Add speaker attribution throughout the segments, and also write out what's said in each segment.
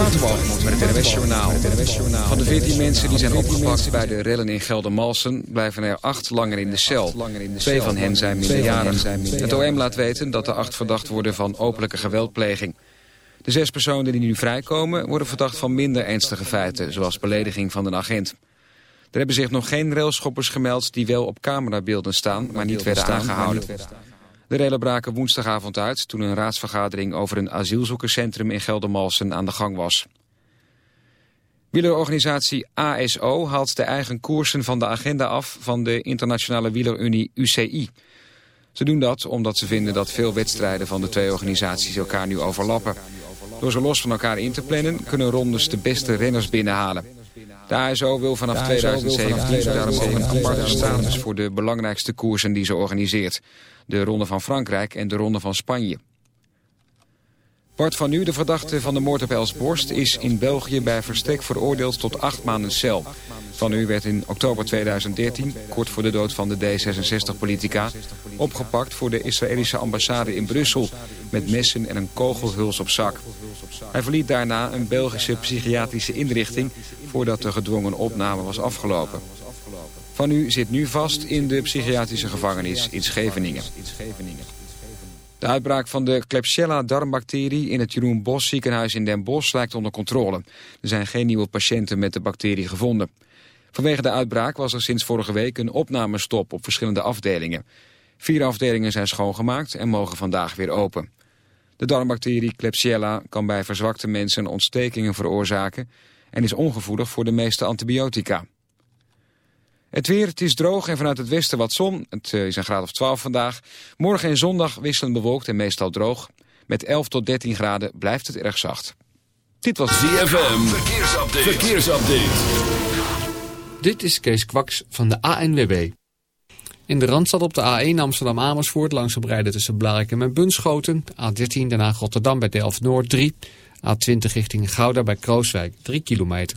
Speaker 1: Met het NWS Journaal. Van de 14 mensen die zijn opgepakt bij de rellen in Geldermalsen... blijven er acht langer in de cel. Twee van hen zijn minderjarig. Het OM laat weten dat de acht verdacht worden van openlijke geweldpleging. De zes personen die nu vrijkomen worden verdacht van minder ernstige feiten... zoals belediging van een agent. Er hebben zich nog geen railschoppers gemeld die wel op camerabeelden staan... maar niet werden aangehouden. De rellen braken woensdagavond uit toen een raadsvergadering over een asielzoekerscentrum in Geldermalsen aan de gang was. Wielerorganisatie ASO haalt de eigen koersen van de agenda af van de internationale wielerunie UCI. Ze doen dat omdat ze vinden dat veel wedstrijden van de twee organisaties elkaar nu overlappen. Door ze los van elkaar in te plannen kunnen rondes de beste renners binnenhalen. De ASO wil vanaf 2017 daarom ook een aparte status voor de belangrijkste koersen die ze organiseert. De Ronde van Frankrijk en de Ronde van Spanje. Bart van Nu, de verdachte van de moord op Els Borst... is in België bij verstek veroordeeld tot acht maanden cel. Van Nu werd in oktober 2013, kort voor de dood van de D66-politica... opgepakt voor de Israëlische ambassade in Brussel... met messen en een kogelhuls op zak. Hij verliet daarna een Belgische psychiatrische inrichting... voordat de gedwongen opname was afgelopen. Van U zit nu vast in de psychiatrische gevangenis in Scheveningen. De uitbraak van de Klebsiella-darmbacterie in het Jeroen Bos ziekenhuis in Den Bosch lijkt onder controle. Er zijn geen nieuwe patiënten met de bacterie gevonden. Vanwege de uitbraak was er sinds vorige week een opnamestop op verschillende afdelingen. Vier afdelingen zijn schoongemaakt en mogen vandaag weer open. De darmbacterie Klebsiella kan bij verzwakte mensen ontstekingen veroorzaken... en is ongevoelig voor de meeste antibiotica. Het weer, het is droog en vanuit het westen wat zon. Het eh, is een graad of 12 vandaag. Morgen en zondag wisselen bewolkt en meestal droog. Met 11 tot 13 graden blijft het erg zacht.
Speaker 2: Dit was ZFM. Verkeersupdate. Verkeersupdate.
Speaker 3: Dit is Kees Kwaks van de ANWB. In de Randstad op de A1 Amsterdam-Amersfoort langzaam rijden tussen Blarikum en Bunschoten. A13 daarna Rotterdam bij Delft-Noord 3. A20 richting Gouda bij Krooswijk 3 kilometer.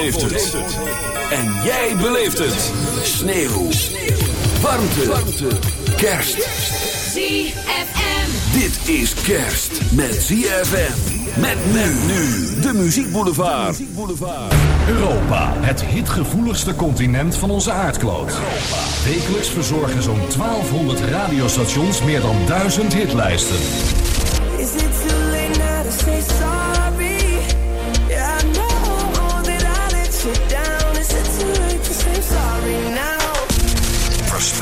Speaker 2: heeft het. En jij beleeft het. Sneeuw. Warmte. Warmte. Kerst.
Speaker 4: ZFM.
Speaker 2: Dit is kerst met ZFM. Met men nu. De Muziek Boulevard.
Speaker 5: Europa, het hitgevoeligste continent van onze aardkloot. Wekelijks verzorgen zo'n 1200 radiostations meer dan 1000 hitlijsten.
Speaker 6: Is it too late now to say sorry?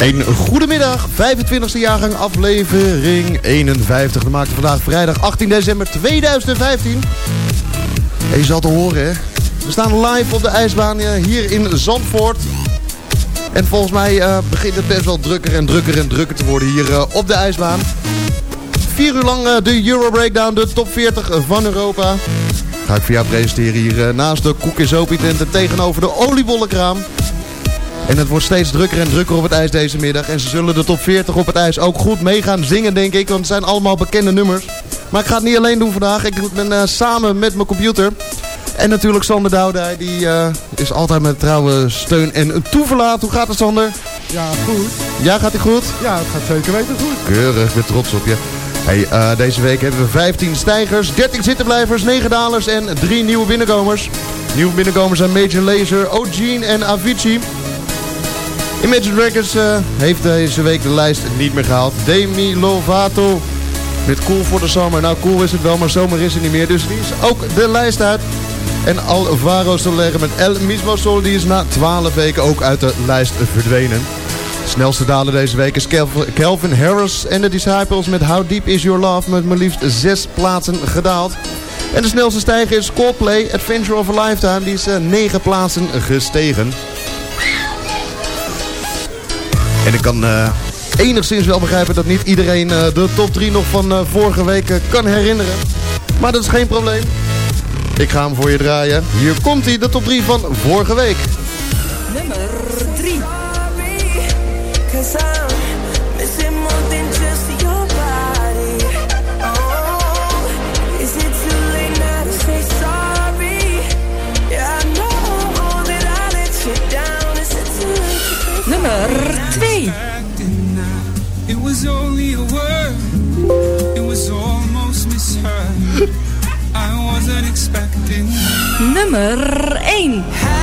Speaker 7: Een goedemiddag, 25e jaargang, aflevering 51. We maken vandaag vrijdag 18 december 2015. En je zal te horen, hè. We staan live op de ijsbaan eh, hier in Zandvoort. En volgens mij uh, begint het best wel drukker en drukker en drukker te worden hier uh, op de ijsbaan. Vier uur lang de Euro Breakdown, de top 40 van Europa. Ga ik jou presenteren hier naast de koek- en zopietenten tegenover de oliebollenkraam. En het wordt steeds drukker en drukker op het ijs deze middag. En ze zullen de top 40 op het ijs ook goed mee gaan zingen, denk ik. Want het zijn allemaal bekende nummers. Maar ik ga het niet alleen doen vandaag. Ik ben uh, samen met mijn computer. En natuurlijk Sander Doudij. Die uh, is altijd met trouwe steun en toeverlaat. Hoe gaat het, Sander?
Speaker 8: Ja, goed.
Speaker 7: Ja, gaat het goed?
Speaker 8: Ja, het gaat zeker weten goed.
Speaker 7: Keurig, ik ben trots op je. Hey, uh, deze week hebben we 15 stijgers, 13 zittenblijvers, 9 dalers en 3 nieuwe binnenkomers. Nieuwe binnenkomers zijn Major Lazer, O'Gene en Avicii. Imagine Dragons uh, heeft deze week de lijst niet meer gehaald. Demi Lovato met Cool voor de Zomer. Nou, cool is het wel, maar zomer is het niet meer. Dus die is ook de lijst uit. En Alvaro Soler met El Mismo Sol, die is na 12 weken ook uit de lijst verdwenen. De snelste daler deze week is Calvin Harris en de Disciples met How Deep Is Your Love met maar liefst 6 plaatsen gedaald. En de snelste stijger is Coldplay Adventure of a Lifetime, die is 9 plaatsen gestegen. En ik kan uh, enigszins wel begrijpen dat niet iedereen uh, de top 3 nog van uh, vorige week kan herinneren. Maar dat is geen probleem. Ik ga hem voor je draaien. Hier komt hij, de top 3 van vorige week.
Speaker 9: Nummer 3.
Speaker 6: Nummer 1.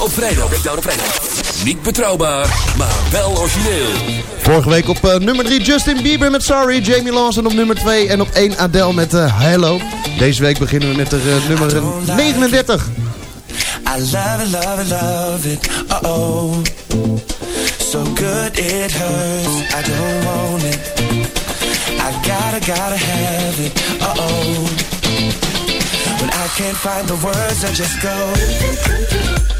Speaker 10: Breakdown op vrijdag. Breakdown op vrijdag. Niet betrouwbaar, maar wel origineel.
Speaker 7: Vorige week op uh, nummer 3 Justin Bieber met Sorry. Jamie Lawson op nummer 2. En op 1 Adele met uh, Hello. Deze week beginnen we met de uh, nummer 39.
Speaker 11: I love it, love it, love it. Uh oh. So good it hurts. I don't want it. I gotta, gotta have it. Uh oh. When I can't find the words, I just go.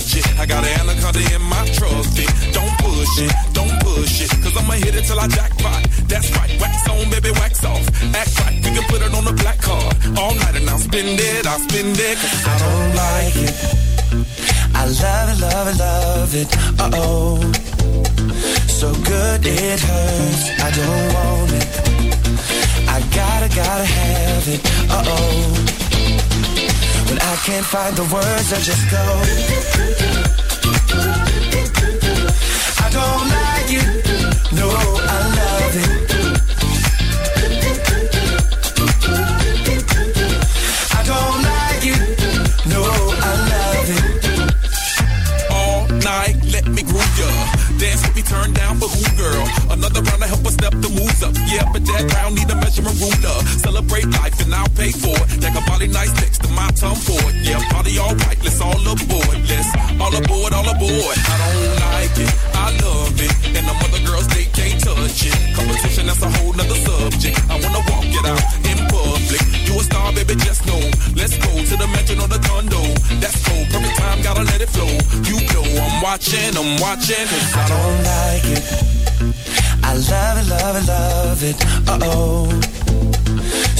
Speaker 11: I
Speaker 12: got an anaconda in my trusty. Don't push it, don't push it, cause I'ma hit it till I jackpot. That's right, wax on, baby, wax off. Act right, we can put it on the black card. All night and I'll spend it, I'll spend it. Cause
Speaker 11: I don't like it. I love it, love it, love it. Uh oh. So good it hurts. I don't want it. I gotta, gotta have it. Uh oh. When I can't find the words, I just go. I don't like. No, I love it. I don't like. No, I love it.
Speaker 12: all night. Let me groove ya. Dance with me, turn down for who, girl? Another round to help us step the moves up. Yeah, but that round need a measurement ruler. Celebrate life and I'll pay for it. A body nice next to my for. Yeah, party all right, let's all aboard. Let's all aboard, all aboard. I don't like it, I love it. And the other girls, they can't touch it. Competition, that's a whole nother subject. I wanna walk it out in public. You a star, baby, just know. Let's go to the mansion or the condo. That's cool, perfect time, gotta let it flow. You know I'm watching, I'm watching. 'cause I
Speaker 11: don't like it. I love it, love it, love it. Uh oh.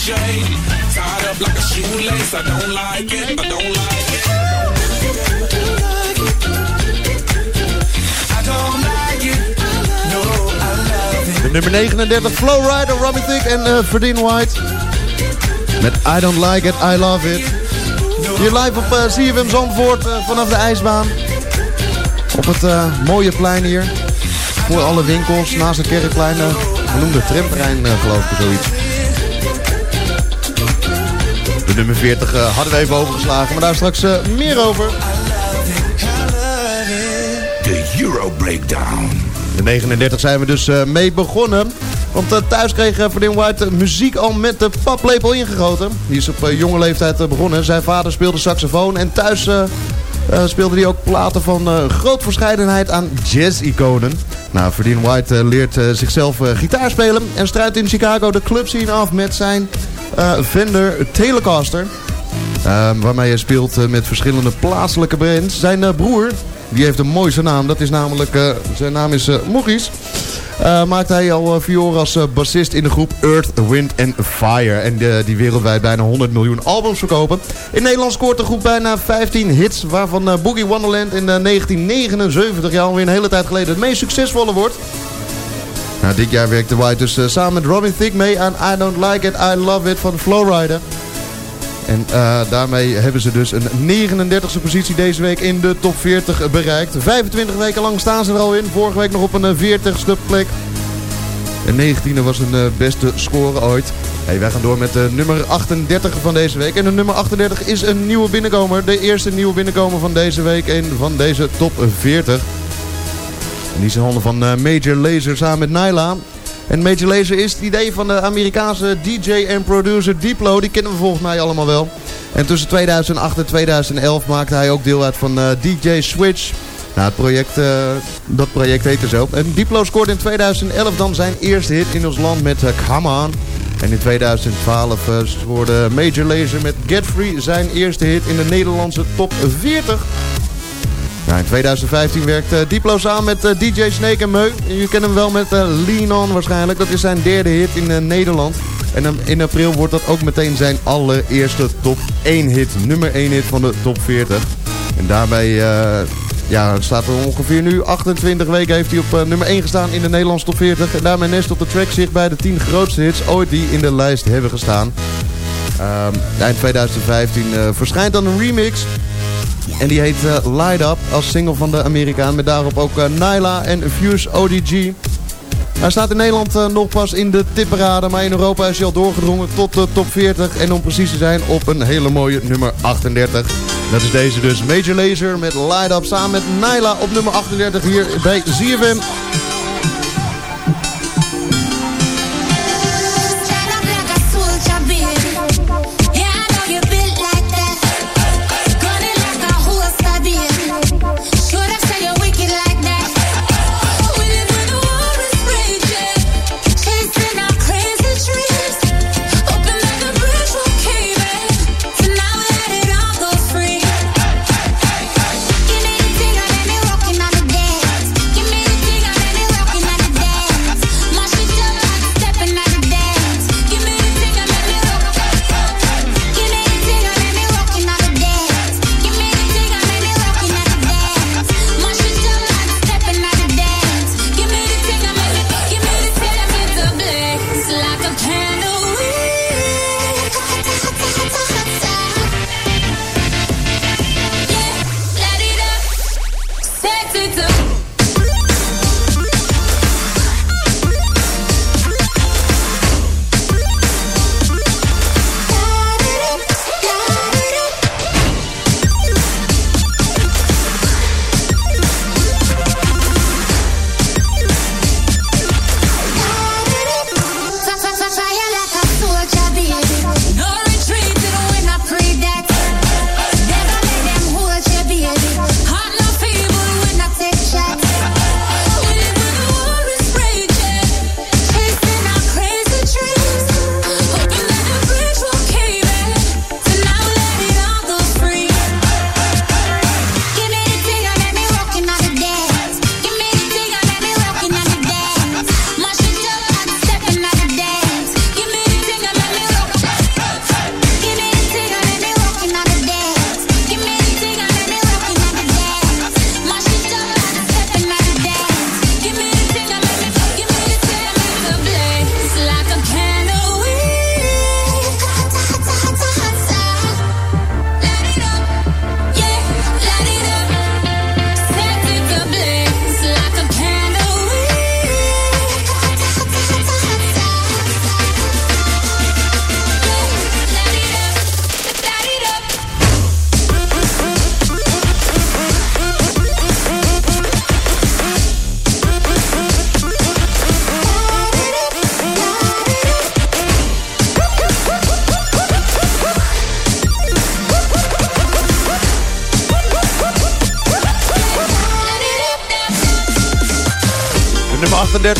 Speaker 12: Touche. Tied up like a shoelace. I don't like it. I don't like it.
Speaker 7: Nummer 39, Flowrider, Robbie Thick en uh, Verdine White. Met I Don't Like It, I Love It. Hier live op uh, CFM Zandvoort eh, vanaf de ijsbaan. Op het eh, mooie plein hier. Voor alle winkels, naast het kerkplein. Tramterrein eh, geloof ik zoiets. De nummer 40 eh, hadden we even overgeslagen, maar daar straks eh, meer over.
Speaker 5: De Euro Breakdown.
Speaker 7: De 39 zijn we dus eh, mee begonnen. Want thuis kreeg uh, Verdin White uh, muziek al met de paplepel ingegoten. Die is op uh, jonge leeftijd begonnen. Zijn vader speelde saxofoon. En thuis speelde hij ook platen van groot verscheidenheid aan jazz-iconen. Nou, Verdin White leert zichzelf gitaar spelen. En struit in Chicago de clubscene af met zijn Fender Telecaster. waarmee hij speelt met verschillende plaatselijke bands. Zijn broer, die heeft een mooiste naam. Dat is namelijk, zijn naam is. Uh, maakt hij al uh, vier als bassist in de groep Earth, Wind and Fire. En die wereldwijd bijna 100 miljoen albums verkopen. In Nederland scoort de groep bijna 15 hits. Waarvan Boogie Wonderland in 1979, ja alweer een hele tijd geleden, het meest succesvolle wordt. Nou, dit jaar werkte White dus samen met Robin Thicke mee aan I Don't Like It, I Love It van Flowrider. En uh, daarmee hebben ze dus een 39e positie deze week in de top 40 bereikt. 25 weken lang staan ze er al in. Vorige week nog op een 40ste plek. En 19e was hun beste score ooit. Hey, wij gaan door met de nummer 38 van deze week. En de nummer 38 is een nieuwe binnenkomer. De eerste nieuwe binnenkomer van deze week en van deze top 40. En die is handen van uh, Major Lazer samen met Nyla. En Major Lazer is het idee van de Amerikaanse DJ en producer Diplo. Die kennen we volgens mij allemaal wel. En tussen 2008 en 2011 maakte hij ook deel uit van uh, DJ Switch. Nou, het project, uh, dat project heette zo. En Diplo scoorde in 2011 dan zijn eerste hit in ons land met uh. En in 2012 scoorde Major Lazer met Get Free zijn eerste hit in de Nederlandse top 40. In 2015 werkt uh, Diplo samen met uh, DJ Snake en Meu. Je kent hem wel met uh, Lean On waarschijnlijk. Dat is zijn derde hit in Nederland. En in april wordt dat ook meteen zijn allereerste top 1 hit. Nummer 1 hit van de top 40. En daarbij ja, staat er ongeveer nu 28 weken heeft hij op nummer 1 gestaan in de Nederlandse top 40. En daarmee nest op de track zich bij de 10 grootste hits ooit die in de lijst hebben gestaan. Eind 2015 verschijnt dan een remix en die heet uh, Light Up als single van de Amerikaan. Met daarop ook uh, Nyla en Fuse ODG. Hij staat in Nederland uh, nog pas in de tipperade. Maar in Europa is hij al doorgedrongen tot de top 40. En om precies te zijn op een hele mooie nummer 38. Dat is deze dus. Major Lazer met Light Up samen met Nyla op nummer 38 hier bij ZFM.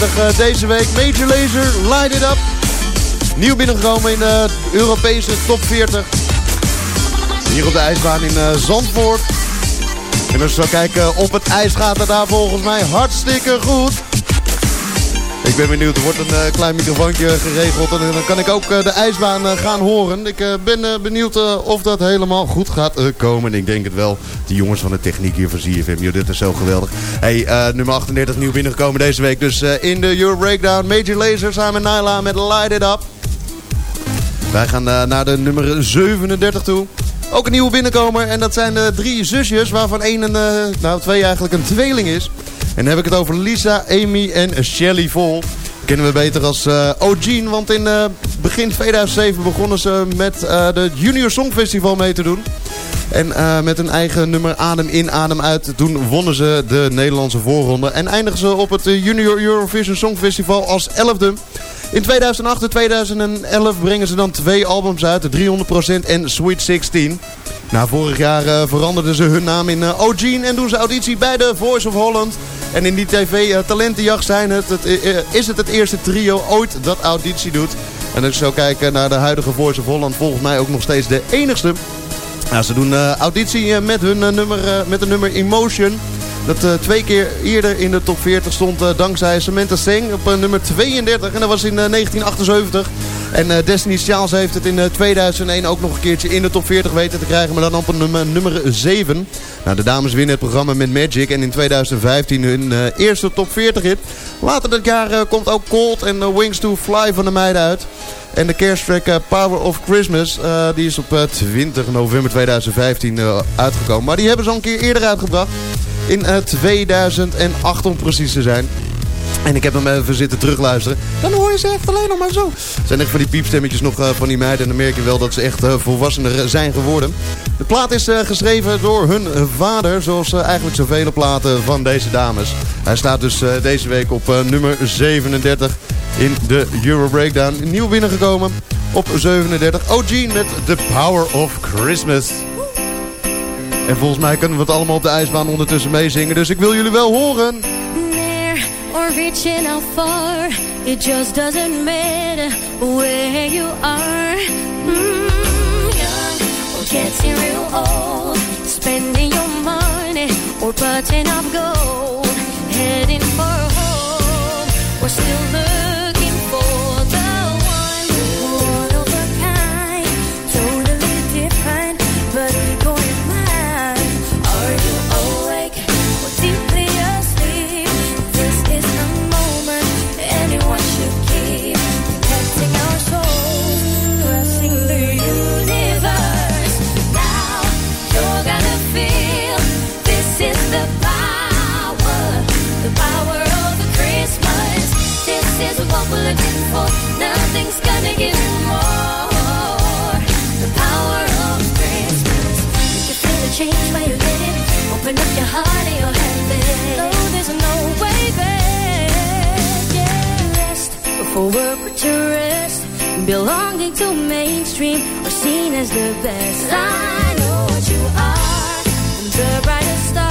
Speaker 7: 38 uh, deze week. Major Laser, Light It Up. Nieuw binnengekomen in de Europese top 40. Hier op de ijsbaan in uh, Zandvoort. En als we kijken op het ijs gaat het daar volgens mij hartstikke goed. Ik ben benieuwd, er wordt een uh, klein microfoontje geregeld en dan kan ik ook uh, de ijsbaan uh, gaan horen. Ik ben benieuwd of dat helemaal goed gaat komen. Ik denk het wel. Die jongens van de techniek hier van ZFM, joh, dit is zo geweldig. Hey, nummer 38 nieuw binnengekomen deze week. Dus in de Euro Breakdown, Major Lazer samen met Nyla met Light It Up. Wij gaan naar de nummer 37 toe. Ook een nieuwe binnenkomer en dat zijn de drie zusjes waarvan één een, nou twee eigenlijk een tweeling is. En dan heb ik het over Lisa, Amy en Shelly Vol. Kennen we beter als uh, want in uh, begin 2007 begonnen ze met uh, de Junior Songfestival mee te doen. En met hun eigen nummer Adem in, Adem uit. Toen wonnen ze de Nederlandse voorronde. En eindigen ze op het Junior Eurovision Songfestival als 11e. In 2008 en 2011 brengen ze dan twee albums uit. 300% en Sweet 16. Na vorig jaar uh, veranderden ze hun naam in uh, O'Gene en doen ze auditie bij de Voice of Holland. En in die tv-talentenjacht zijn het, het, is het het eerste trio ooit dat auditie doet. En als je zo kijken naar de huidige Voice of Holland, volgens mij ook nog steeds de enigste. Nou, ze doen auditie met hun nummer, met de nummer Emotion. Dat uh, twee keer eerder in de top 40 stond uh, dankzij Samantha Singh op uh, nummer 32. En dat was in 1978. En Destiny's Child heeft het in 2001 ook nog een keertje in de top 40 weten te krijgen. Maar dan op nummer, nummer 7. Nou, de dames winnen het programma met Magic. En in 2015 hun eerste top 40 hit. Later dat jaar komt ook Cold en Wings to Fly van de meiden uit. En de kersttrack Power of Christmas, die is op uh, 20 november 2015 uh, uitgekomen. Maar die hebben ze al een keer eerder uitgebracht in 2008 om precies te zijn. En ik heb hem even zitten terugluisteren. Dan hoor je ze echt alleen nog maar zo. Zijn echt van die piepstemmetjes nog uh, van die meiden. En dan merk je wel dat ze echt uh, volwassener zijn geworden. De plaat is geschreven door hun vader. Zoals eigenlijk zoveel platen van deze dames. Hij staat dus deze week op nummer 37 in de Euro Breakdown. Nieuw binnengekomen op 37. OG met The Power of Christmas. En volgens mij kunnen we het allemaal op de ijsbaan ondertussen meezingen. Dus ik wil jullie wel horen.
Speaker 4: Near or reaching out far. It just doesn't matter where you are. Mm, young or getting real old. Spending your money or putting up gold. Heading for home. We're still looking the best. I know what you are. The brightest star.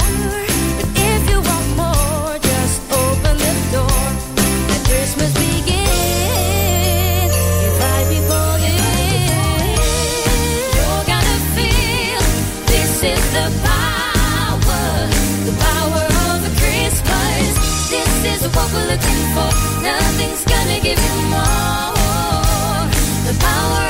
Speaker 4: This is what we're looking for. Nothing's gonna give you more. The power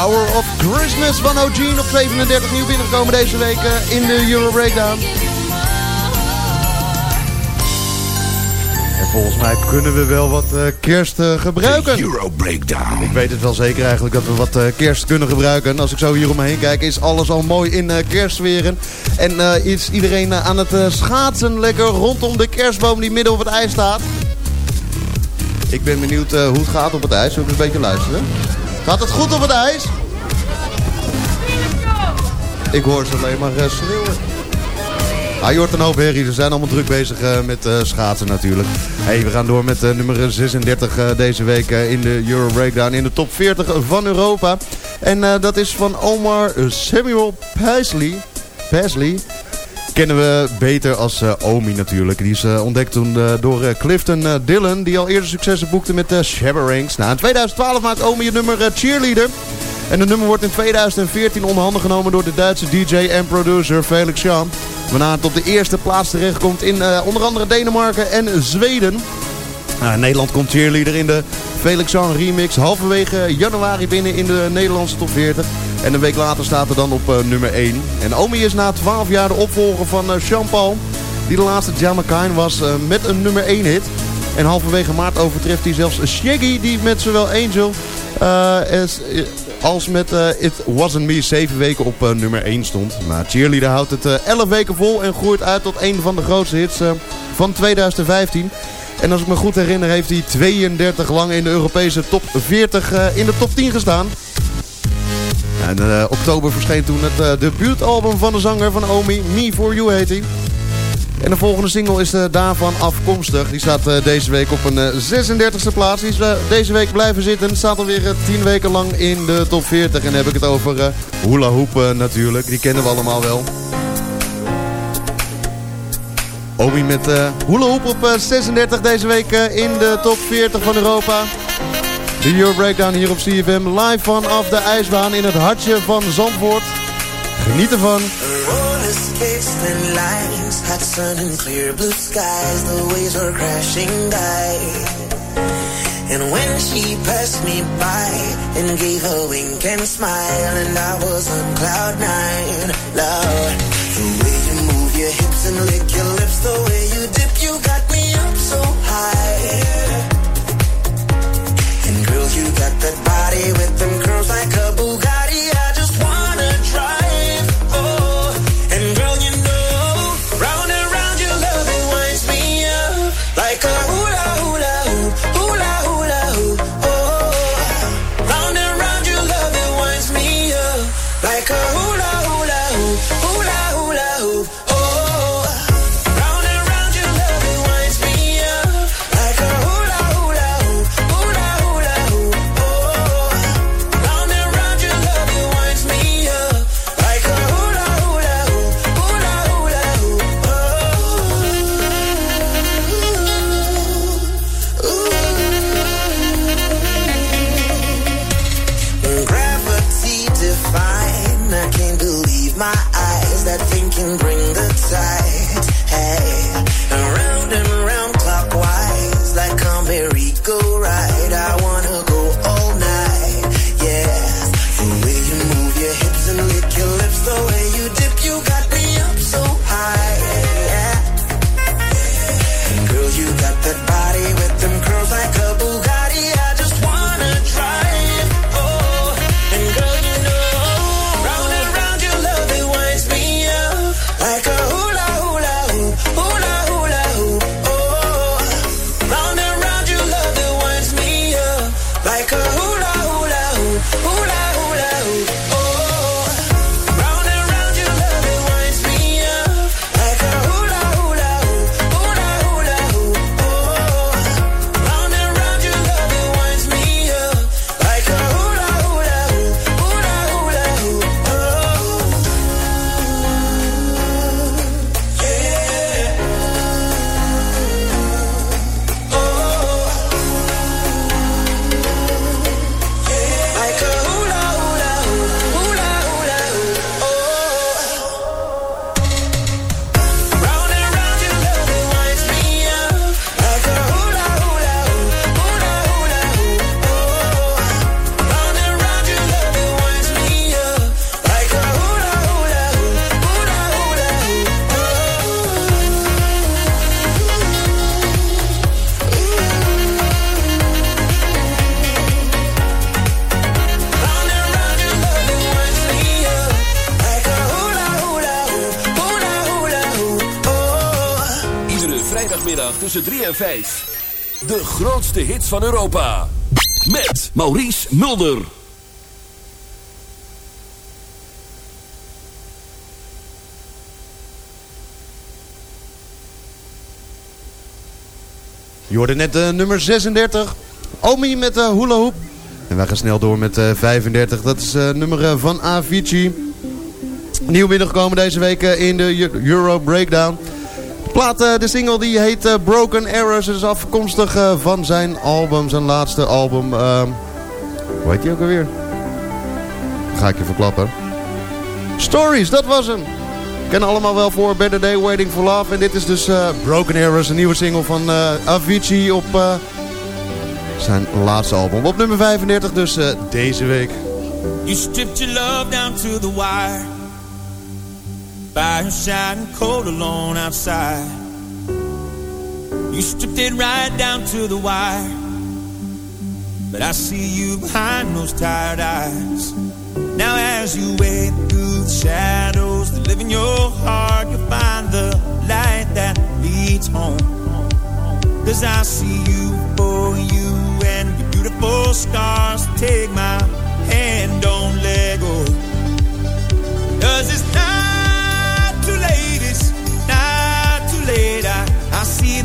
Speaker 4: Power of Christmas
Speaker 7: van O'Gene op 37 nieuw binnengekomen deze week eh, in de Euro Breakdown. En volgens mij kunnen we wel wat uh, kerst uh, gebruiken.
Speaker 5: De Euro Breakdown.
Speaker 7: Ik weet het wel zeker eigenlijk dat we wat uh, kerst kunnen gebruiken. Als ik zo hier om me heen kijk is alles al mooi in kerstsferen. En is iedereen aan het schaatsen lekker rondom de kerstboom die midden op het ijs staat. Ik ben benieuwd hoe het gaat op het ijs. Zullen we een beetje luisteren? Gaat het goed op het ijs? Ik hoor ze alleen maar schreeuwen. Ah, hoort een hoop herrie. Ze zijn allemaal druk bezig uh, met uh, schaatsen natuurlijk. Hey, we gaan door met nummer 36 deze week in de Euro Breakdown in de top 40 van Europa. En dat is van Omar Samuel Paisley. Paisley. Kennen we beter als Omi natuurlijk. Die is ontdekt toen door Clifton Dillon. Die al eerder successen boekte met de. Nou, in 2012 maakt Omi het nummer Cheerleader. En het nummer wordt in 2014 onder handen genomen door de Duitse DJ en producer Felix Jan. Waarna het op de eerste plaats terechtkomt in onder andere Denemarken en Zweden. Nou, Nederland komt cheerleader in de Felix Jan remix halverwege januari binnen in de Nederlandse top 40. En een week later staat er dan op uh, nummer 1. En Omi is na 12 jaar de opvolger van uh, Jean Paul. Die de laatste Jamaican was met een nummer 1 hit. En halverwege maart overtreft hij zelfs Shaggy die met zowel Angel als met It Wasn't Me 7 weken op nummer 1 stond. Maar Cheerleader houdt het uh, 11 weken vol en groeit uit tot een van de grootste hits van 2015. En als ik me goed herinner heeft hij 32 lang in de Europese top 40 in de top 10 gestaan. En in oktober verscheen toen het debuutalbum van de zanger van Omi, Me For You heet hij. En de volgende single is uh, daarvan afkomstig. Die staat uh, deze week op een uh, 36e plaats. Die is deze week blijven zitten. Staat alweer 10 weken lang in de top 40. En dan heb ik het over Hula natuurlijk. Die kennen we allemaal wel. Omi met Hula Hoop op 36 deze week in de top 40 van Europa. De Euro Breakdown hier op CFM. Live vanaf de ijsbaan in het hartje van Zandvoort. Geniet ervan.
Speaker 11: And when she passed me by and gave a wink and smile, and I was on cloud nine, Lord, the way you move your hips and lick your lips, the way that body with
Speaker 10: 5. De grootste hits van Europa. Met Maurice Mulder.
Speaker 7: Je hoorde net uh, nummer 36. Omi met de uh, hula hoop. En wij gaan snel door met uh, 35. Dat is nummer van Avicii. Nieuw binnengekomen deze week in de Euro Breakdown. Plaat, de single die heet Broken Arrows. Is afkomstig van zijn album, zijn laatste album. hoe heet die ook alweer? Ga ik je verklappen. Stories, dat was hem. Kennen allemaal wel voor Better Day Waiting for Love. En dit is dus Broken Arrows, een nieuwe single van Avicii op zijn laatste album. Op nummer 35 dus deze week.
Speaker 13: You stripped your love down to the wire By your shining cold alone outside You stripped it right down to the wire But I see you behind those tired eyes Now as you wade through the shadows that live in your heart, you'll find the light that leads home. Cause I see you for you and your beautiful scars. Take my hand, don't let go. Cause it's not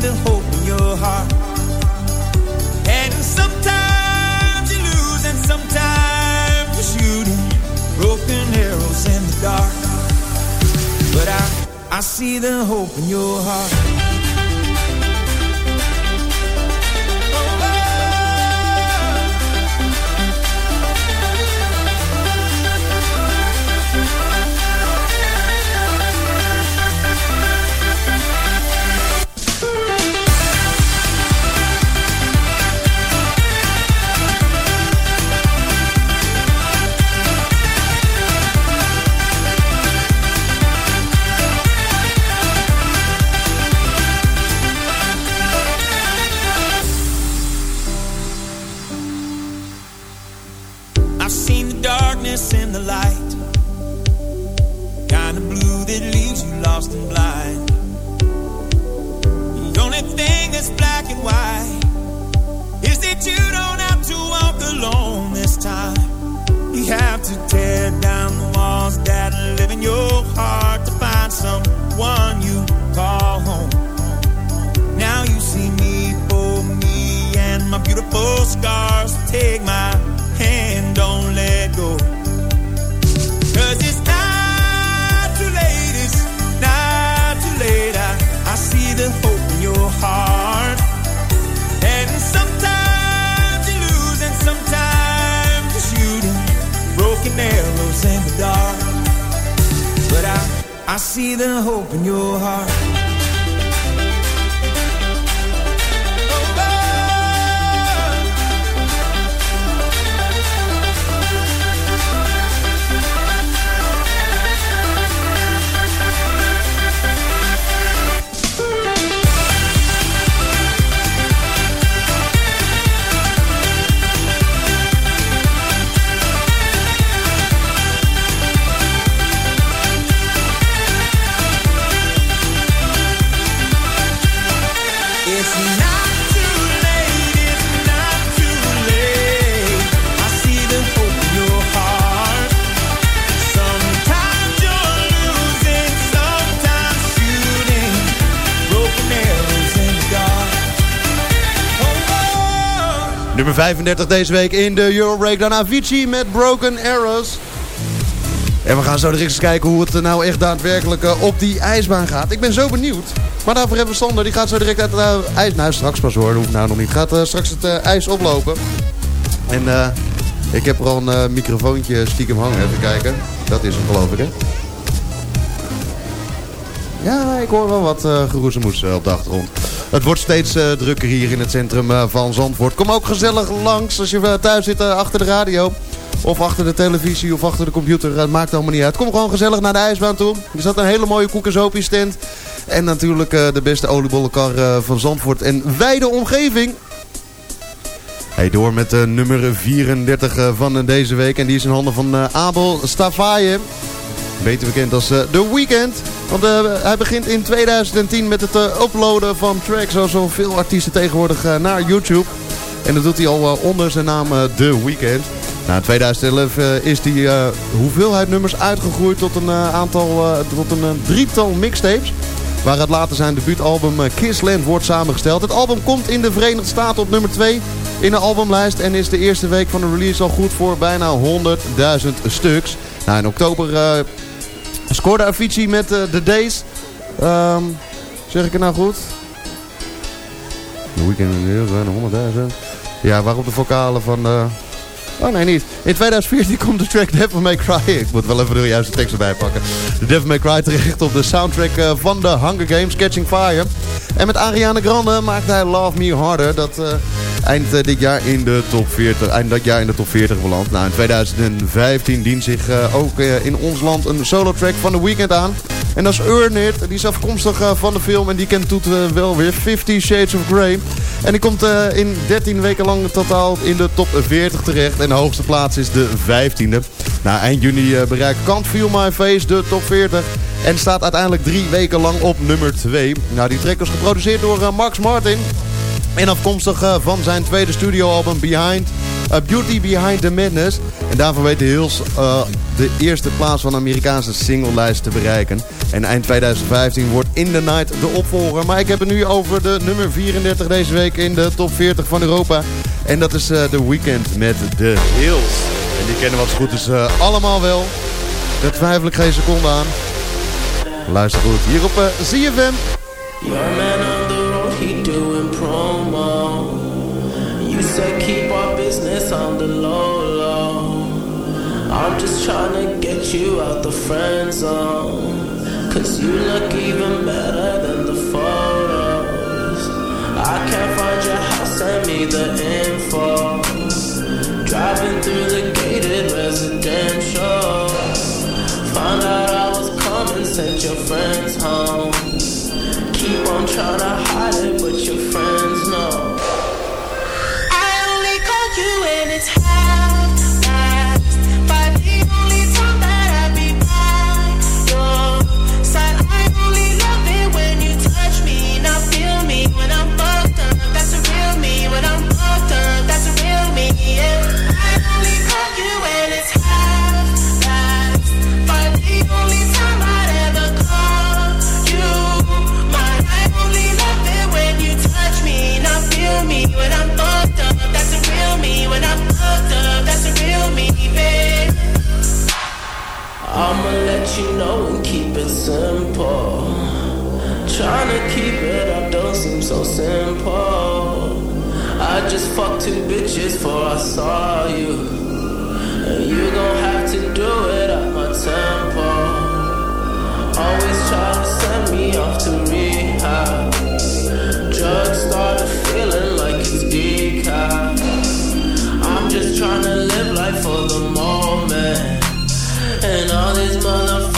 Speaker 13: the hope in your heart. And sometimes you lose and sometimes you're shooting broken arrows in the dark. But I, I see the hope in your heart.
Speaker 7: 35 deze week in de Euro Breakdown. Avicii met Broken Arrows. En we gaan zo direct eens kijken hoe het nou echt daadwerkelijk uh, op die ijsbaan gaat. Ik ben zo benieuwd. Maar daarvoor hebben we Sander. Die gaat zo direct uit het uh, ijs... Nou, straks pas hoor. Dat hoeft nou nog niet. Gaat uh, straks het ijs oplopen. En ik heb er al een microfoontje stiekem hangen. Even kijken. Dat is hem geloof ik hè. Ja, ik hoor wel wat uh, geroezemoes op de achtergrond. Het wordt steeds uh, drukker hier in het centrum uh, van Zandvoort. Kom ook gezellig langs als je thuis zit achter de radio. Of achter de televisie of achter de computer. Het maakt allemaal niet uit. Kom gewoon gezellig naar de ijsbaan toe. Er staat een hele mooie koekensopie stand. En natuurlijk de beste oliebollenkar van Zandvoort en wijde omgeving. Hey, door met nummer 34 van deze week. En die is in handen van Abel Stavaje. Beter bekend als uh, The Weeknd. Want uh, hij begint in 2010 met het uh, uploaden van tracks zoals zoveel artiesten tegenwoordig naar YouTube. En dat doet hij al onder zijn naam The Weeknd. Nou, in 2011 is die hoeveelheid nummers uitgegroeid tot een aantal, tot een drietal mixtapes. Waar het later zijn debuutalbum Kissland wordt samengesteld. Het album komt in de Verenigde Staten op nummer 2 in de albumlijst. En is de eerste week van de release al goed voor bijna 100.000 stuks. Nou, in oktober Scoorde Avicii met uh, The Days. Um, zeg ik het nou goed? De weekend in de 100.000. Ja, waarop de vocalen van... Oh nee, niet. In 2014 komt de track Devil May Cry. Ik moet wel even de juiste tekst erbij pakken. De Devil May Cry terecht op de soundtrack uh, van de Hunger Games, Catching Fire. En met Ariana Grande maakte hij Love Me Harder. Dat uh, eind uh, dit jaar in de top 40, eind dat jaar in de top 40 belandt. Nou, in 2015 dient zich ook in ons land een solo track van The Weeknd aan. En dat is Earn It. Die is afkomstig van de film en die kent Toet wel weer. Fifty Shades of Grey. En die komt in 13 weken lang totaal in de top 40 terecht. En de hoogste plaats is de 15e. Nou, eind juni bereikt Can't Feel My Face de top 40. En staat uiteindelijk drie weken lang op nummer 2. Nou, die track is geproduceerd door Max Martin. En afkomstig van zijn tweede studioalbum Behind, uh, Beauty Behind the Madness. En daarvan weet de Hills uh, de eerste plaats van de Amerikaanse singlelijst te bereiken. En eind 2015 wordt In The Night de opvolger. Maar ik heb het nu over de nummer 34 deze week in de top 40 van Europa. En dat is The Weekend met The Hills. En die kennen wat goed is allemaal wel. Daar twijfel ik geen seconde aan. Luister goed hier op ZFM.
Speaker 6: I'm just trying to get you out the friend zone. Cause you look even better than the photos. I can't find your house, send me the info. Driving through the gated residential. Found out I was coming, sent your friends home keep on trying to hide it, but your friends two bitches before I saw you. And you gon' have to do it at my tempo. Always try to send me off to rehab. Drugs started feeling like it's decaf. I'm just trying to live life for the moment. And all these motherfuckers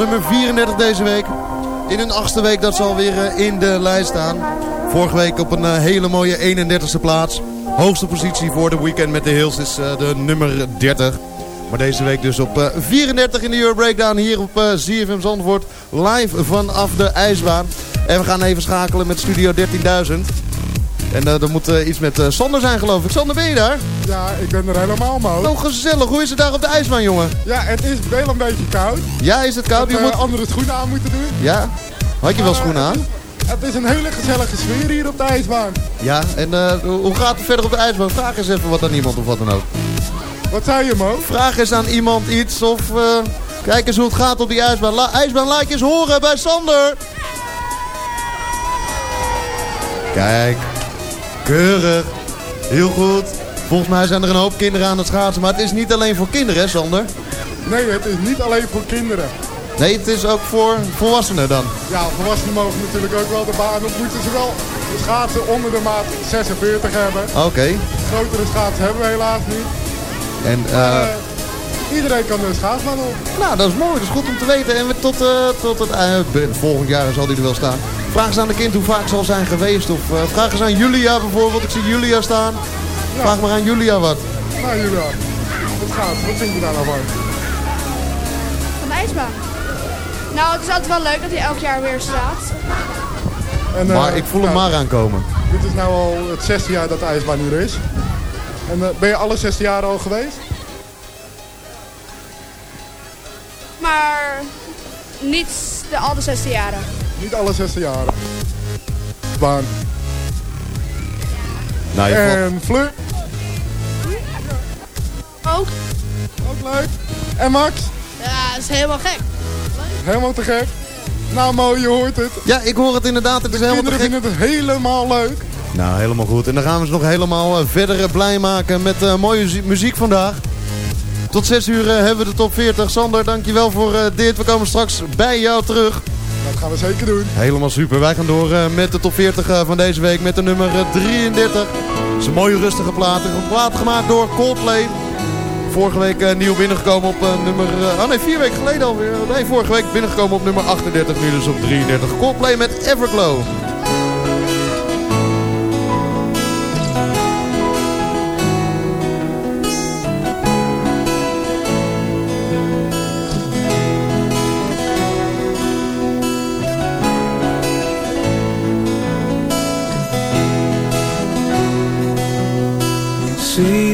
Speaker 7: nummer 34 deze week. In hun achtste week dat ze alweer eh, in de lijst staan. Vorige week op een eh, hele mooie 31ste plaats. Hoogste positie voor de Weekend met de Hills is eh, de nummer 30. Maar deze week dus op eh, 34 in de Euro Breakdown hier op ZFM Zandvoort. Live vanaf de ijsbaan. En we gaan even schakelen met Studio 13.000. En er moet iets met Sander zijn geloof ik. Sander, ben je daar?
Speaker 8: Ja, ik ben er helemaal, man.
Speaker 7: Oh, gezellig. Hoe is het daar op de ijsbaan, jongen?
Speaker 8: Ja, het is wel een beetje koud.
Speaker 7: Ja, is het koud?
Speaker 8: Dat
Speaker 7: Je moet...
Speaker 8: andere schoenen aan moeten doen.
Speaker 7: Ja? Had je wel schoenen aan?
Speaker 8: Het is een hele gezellige sfeer hier op de ijsbaan.
Speaker 7: Ja, en eh, hoe gaat het verder op de ijsbaan? Vraag eens even wat aan iemand of wat dan ook.
Speaker 8: Wat zei je, Mo?
Speaker 7: Vraag eens aan iemand iets of eh, kijk eens hoe het gaat op die ijsbaan. La ijsbaan, laat je eens horen bij Sander. Kijk, keurig. Heel goed. Volgens mij zijn er een hoop kinderen aan het schaatsen. Maar het is niet alleen voor kinderen, hè Sander?
Speaker 8: Nee, het is niet alleen voor kinderen.
Speaker 7: Nee, het is ook voor volwassenen dan.
Speaker 8: Ja, volwassenen mogen natuurlijk ook wel de baan op. Moeten ze wel de schaatsen onder de maat 46 hebben.
Speaker 7: Oké.
Speaker 8: Grotere schaatsen hebben we helaas niet.
Speaker 7: En eh,
Speaker 8: eh, iedereen kan de schaatsbaan op.
Speaker 7: Nou, dat is mooi. Dat is goed om te weten. En we tot, eh, tot het eh, volgend jaar zal die er wel staan. Vraag eens aan de kind hoe vaak zal zijn geweest. Of eh, vraag eens aan Julia bijvoorbeeld. Ik zie Julia staan. Vraag maar aan Julia wat.
Speaker 8: Nou, Julia, wat gaat? Wat vind je daar nou van?
Speaker 14: Ijsbaan. Nou, het is altijd wel leuk dat hij elk jaar weer staat.
Speaker 8: En, eh,
Speaker 7: maar ik voel hem
Speaker 8: nou,
Speaker 7: maar aankomen.
Speaker 8: Dit is nou al het zesde jaar dat de ijsbaan hier is. En eh, ben je alle 16 jaar al geweest?
Speaker 14: Maar niet de, al de 16 jaren.
Speaker 8: Niet alle 16 jaren. Baan.
Speaker 7: Nou, je
Speaker 8: en Fleur?
Speaker 14: Ook.
Speaker 8: Ook leuk. En Max?
Speaker 14: Ja, dat is helemaal gek.
Speaker 8: Helemaal te gek. Nou Mo, je hoort het.
Speaker 7: Ja, ik hoor het inderdaad. Het is
Speaker 8: De
Speaker 7: helemaal te
Speaker 8: kinderen
Speaker 7: gek.
Speaker 8: vinden het helemaal leuk.
Speaker 7: Nou, helemaal goed. En dan gaan we ze nog helemaal eh, verder blij maken met eh, mooie zi- muziek vandaag. Tot 6 uur eh, hebben we de top 40. Sander, dankjewel voor eh, dit. We komen straks bij jou terug.
Speaker 8: Dat gaan we zeker doen.
Speaker 7: Helemaal super. Wij gaan door eh, met de top 40 eh, van deze week met de nummer eh, 33. Het is een mooie rustige plaat. Een plaat gemaakt door Coldplay. Vorige week eh, nieuw binnengekomen op eh, nummer... eh, oh nee, vier weken geleden alweer. Nee, vorige week binnengekomen op nummer 38. Nu dus op 33. Coldplay met Everglow.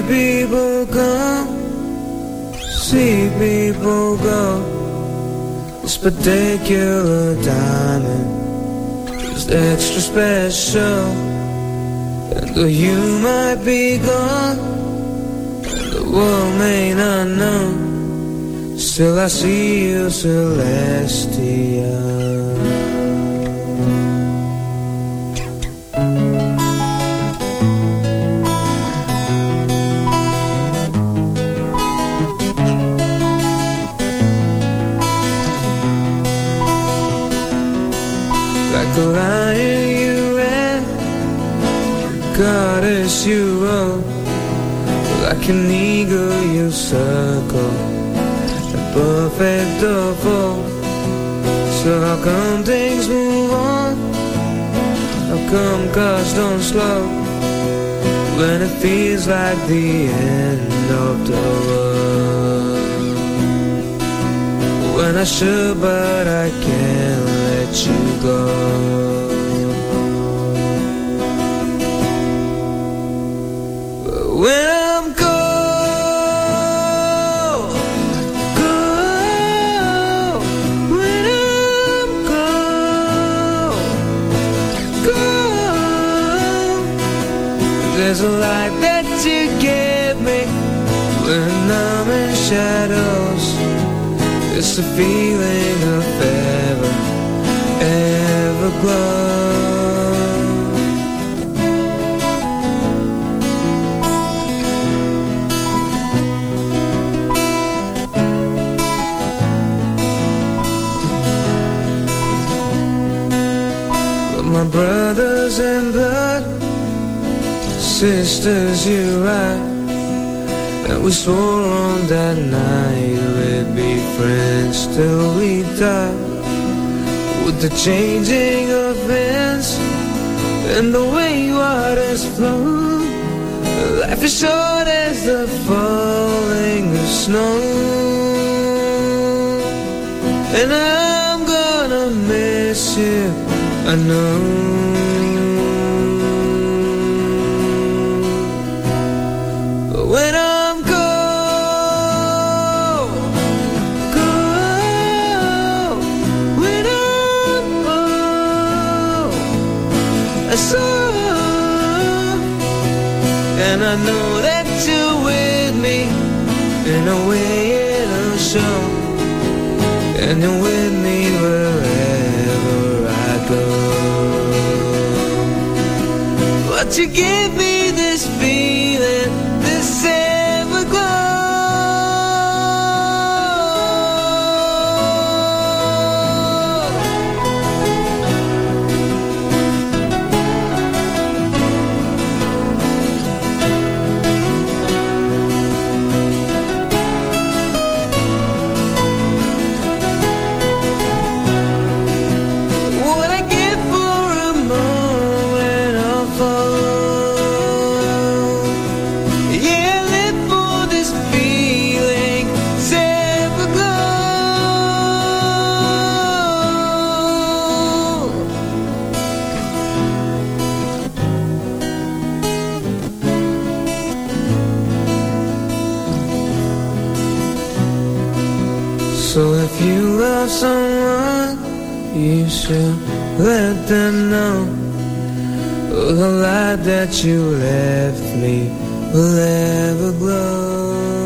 Speaker 15: People see people go. This particular diamond is extra special. And though you might be gone, the world may not know, still I see you celestial. An eagle you circle, The perfect all. So how come things move on? How come cars don't slow? When it feels like the end of the world When I should but I can't let you go When there's a light that you give me when I'm in shadows. It's the feeling of ever, ever glow. But my brothers in blood sisters you are And we swore on that night we'd be friends
Speaker 16: till we die. With the changing of winds and the way waters flow, life is short as the falling of snow. And I'm gonna miss you, I know. But you give me So if you love someone, you should let them know the light that you left me will ever glow.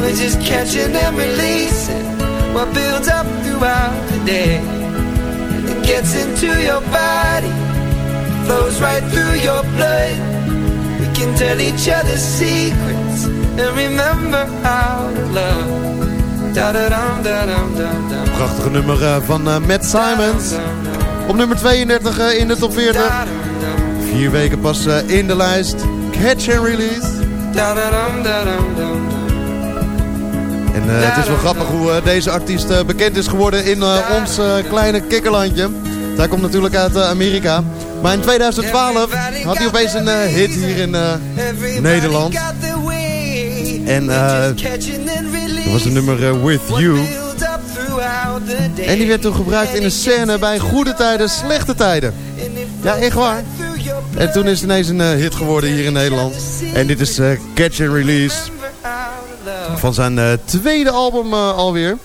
Speaker 16: We're just catching and releasing what builds up throughout the day. And it gets into your body, flows right through your blood. We can tell each other secrets and remember how to love.
Speaker 7: Prachtige nummer eh, van eh, Matt Simons. Op nummer 32 eh, in de top 40. Vier weken pas in de lijst. Catch and release. En eh, het is wel grappig hoe eh, deze artiest eh, bekend is geworden in ons kleine kikkerlandje. Hij komt natuurlijk uit Amerika. Maar in 2012 had hij opeens een hit hier in Nederland. En dat was de nummer With You. En die werd toen gebruikt in een scène bij goede tijden, slechte tijden. Ja, echt waar. En toen is het ineens een hit geworden hier in Nederland. En dit is Catch and Release. Van zijn eh, tweede album eh, alweer.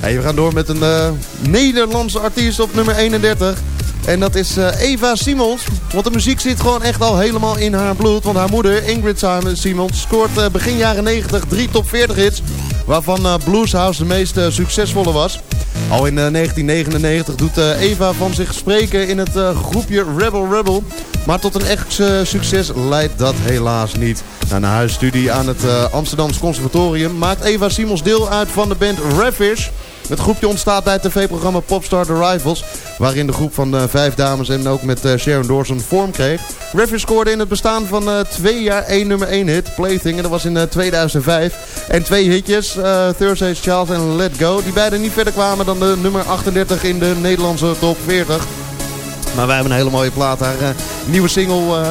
Speaker 7: Hey, we gaan door met een eh, Nederlandse artiest op nummer 31. En dat is Eva Simons. Want de muziek zit gewoon echt al helemaal in haar bloed. Want haar moeder, Ingrid Simon- Simons, scoort begin jaren 90 drie top 40 hits. Waarvan Blues House de meest succesvolle was. Al in eh, 1999 doet eh, Eva van zich spreken in het eh, groepje Rebel Rebel. Maar tot een echt eh, succes leidt dat helaas niet. Na een huisstudie aan het Amsterdamse Conservatorium maakt Eva Simons deel uit van de band Ravish. Het groepje ontstaat bij het tv-programma Popstar The Rivals. Waarin de groep van uh, vijf dames en ook met uh, Sharon Dawson vorm kreeg. Ravish scoorde in het bestaan van uh, twee jaar één nummer 1 hit, Plaything. En dat was in 2005. En twee hitjes, Thursday's Child en Let Go. Die beide niet verder kwamen dan de nummer 38 in de Nederlandse top 40. Maar wij hebben een hele mooie plaat daar. Uh, nieuwe single uh,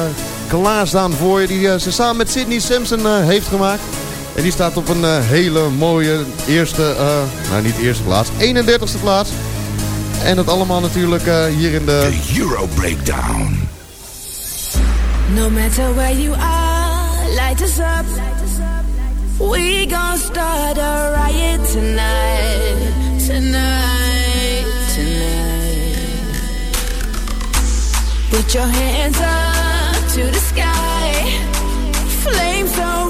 Speaker 7: klaarstaan voor je. Die ze samen met Sidney Simpson heeft gemaakt. En die staat op een hele mooie eerste, nou niet eerste plaats, 31ste plaats. En dat allemaal natuurlijk hier in de...
Speaker 2: The Euro Breakdown.
Speaker 6: No matter where you are, light us up. We gon' start a riot tonight, tonight, tonight. Put your hands up to the sky. Flames so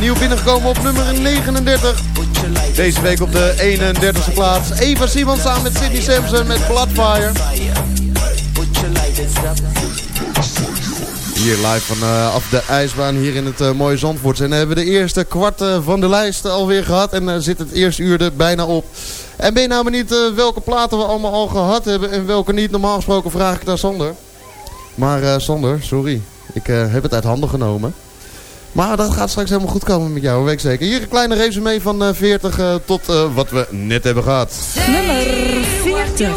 Speaker 7: nieuw binnengekomen op nummer 39. Deze week op de 31ste plaats. Eva Simons samen met Sidney Sampson met Bloodfire. Hier live vanaf de ijsbaan hier in het eh, mooie Zandvoort. En hebben we de eerste kwart eh, van de lijst alweer gehad. En eh, zit het eerste uur er bijna op. En ben je nou benieuwd eh, welke platen we allemaal al gehad hebben en welke niet? Normaal gesproken vraag ik naar Sander. Maar eh, Sander, sorry. Ik eh, heb het uit handen genomen. Maar dat gaat straks helemaal goed komen met jou, weet ik zeker. Hier een kleine resume van eh, 40 eh, tot eh, wat we net hebben gehad.
Speaker 17: Nummer 40. I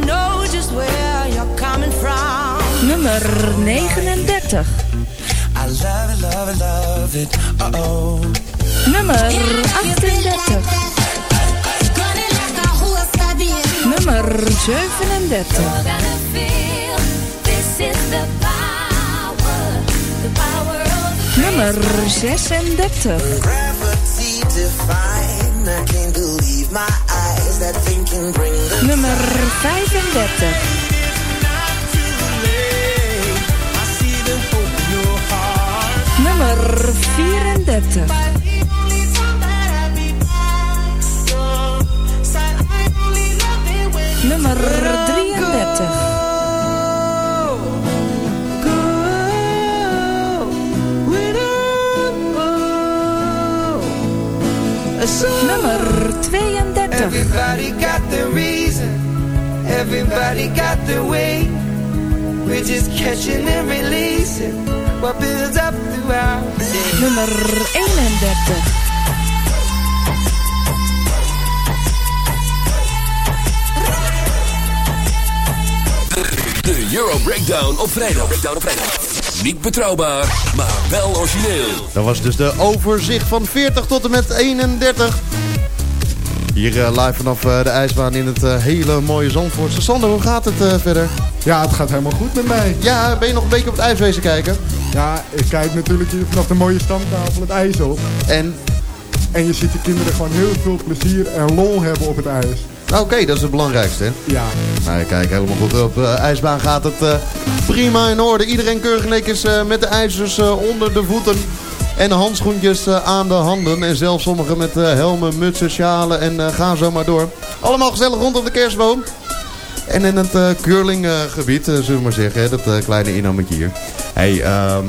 Speaker 17: know just where you're coming from.
Speaker 18: Nummer 39.
Speaker 11: I love it, love it, love it. Uh-oh.
Speaker 18: Nummer 38. Nummer 37.
Speaker 11: Bring the
Speaker 18: Nummer 35. Nummer 34.
Speaker 15: Everybody got the way. We're just catching and releasing what builds up throughout the day.
Speaker 18: Nummer 31.
Speaker 10: De Euro Breakdown op vrijdag. Breakdown op vrijdag. Niet betrouwbaar, maar wel origineel.
Speaker 7: Dat was dus de overzicht van 40 tot en met 31. Hier eh, live vanaf eh, de ijsbaan in het eh, hele mooie Zandvoortse. Sander, hoe gaat het verder?
Speaker 8: Ja, het gaat helemaal goed met mij.
Speaker 7: Ja, ben je nog een beetje op het ijswezen kijken?
Speaker 8: Ja, ik kijk natuurlijk hier vanaf de mooie stamtafel het ijs op.
Speaker 7: En?
Speaker 8: En je ziet de kinderen gewoon heel veel plezier en lol hebben op het ijs.
Speaker 7: Nou, Oké, dat is het belangrijkste. Hè?
Speaker 8: Ja.
Speaker 7: Nou, kijk, helemaal goed. Op de ijsbaan gaat het prima in orde. Iedereen keurig netjes met de ijzers onder de voeten. En handschoentjes eh, aan de handen. En zelfs sommigen met eh, helmen, mutsen, sjalen en eh, gaan zo maar door. Allemaal gezellig rondom de kerstboom. En in het curlinggebied, zullen we maar zeggen. Dat kleine inhammetje hier. Hey, ehm,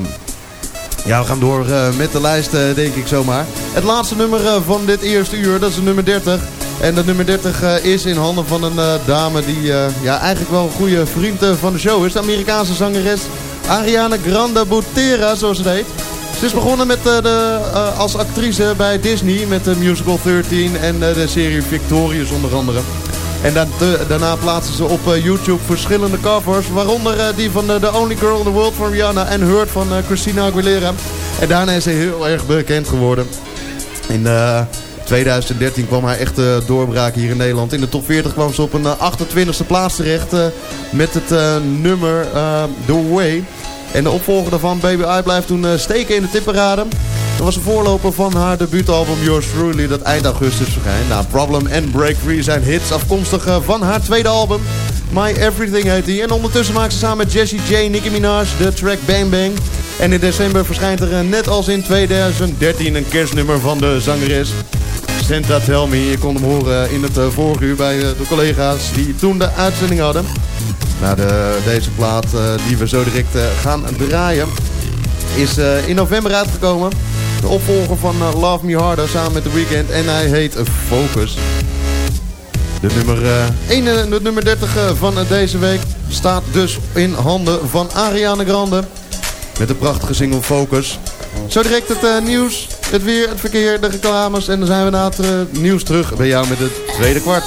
Speaker 7: ja, we gaan door met de lijst, denk ik zomaar. Het laatste nummer van dit eerste uur, dat is nummer 30. En de nummer 30 eh, is in handen van een dame die ja, eigenlijk wel een goede vriend van de show is. De Amerikaanse zangeres Ariana Grande Botera, zoals ze heet. Ze is begonnen met, eh, de, eh, als actrice bij Disney met de musical 13 en eh, de serie Victorious onder andere. En daarna plaatsen ze op YouTube verschillende covers. Waaronder die van The Only Girl in the World van Rihanna en Hurt van Christina Aguilera. En daarna is ze heel erg bekend geworden. In eh, 2013 kwam haar echte doorbraak hier in Nederland. In de top 40 kwam ze op een eh, 28e plaats terecht met het nummer The Way. En de opvolger daarvan, Baby I, blijft toen eh, steken in de tipparade. Dat was een voorloper van haar debuutalbum Yours Truly dat eind augustus verschijnt. Nou, Problem en Break Free zijn hits afkomstig eh, van haar tweede album. My Everything heet die. En ondertussen maakt ze samen met Jessie J, Nicki Minaj de track Bang Bang. En in december verschijnt er eh, net als in 2013 een kerstnummer van de zangeres. Santa Tell Me. Je kon hem horen in het vorige uur bij de collega's die toen de uitzending hadden. Nou, de, deze plaat eh, die we zo direct eh, gaan draaien is eh, in november uitgekomen. De opvolger van Love Me Harder samen met The Weeknd. En hij heet Focus. De nummer, eh 1, de nummer 30 eh, van deze week staat dus in handen van Ariana Grande. Met de prachtige single Focus. Zo direct het nieuws, het weer, het verkeer, de reclames. En dan zijn we na het nieuws terug bij jou met het tweede kwart.